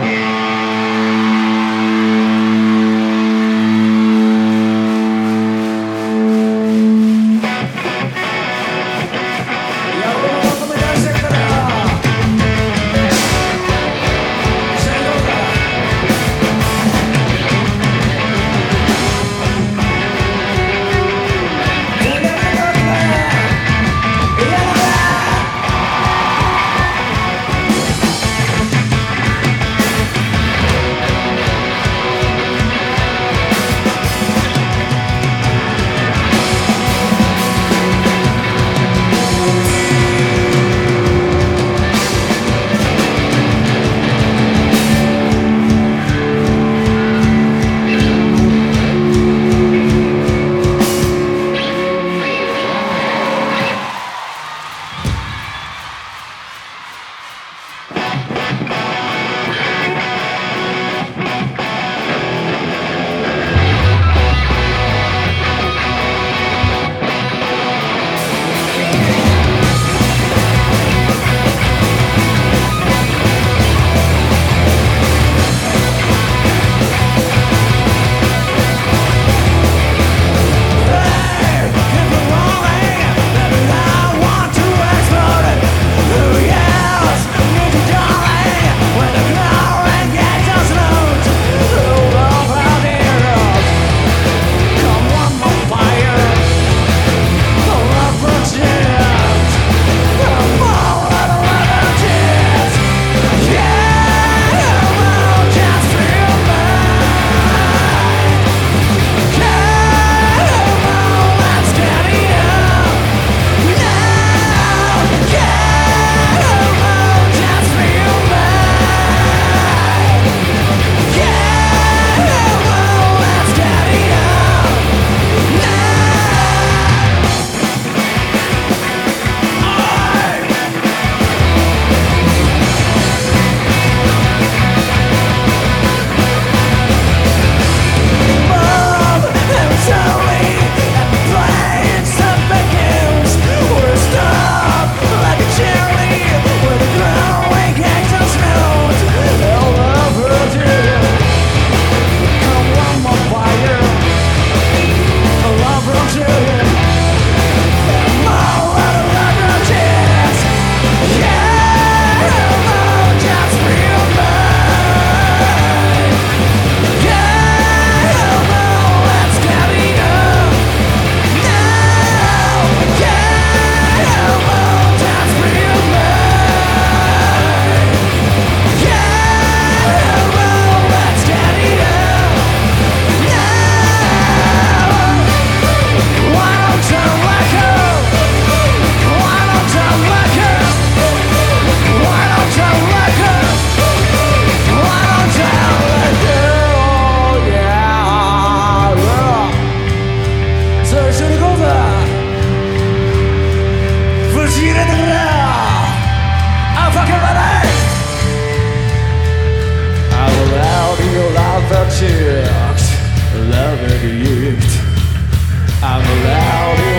Música Love it, I'm allowed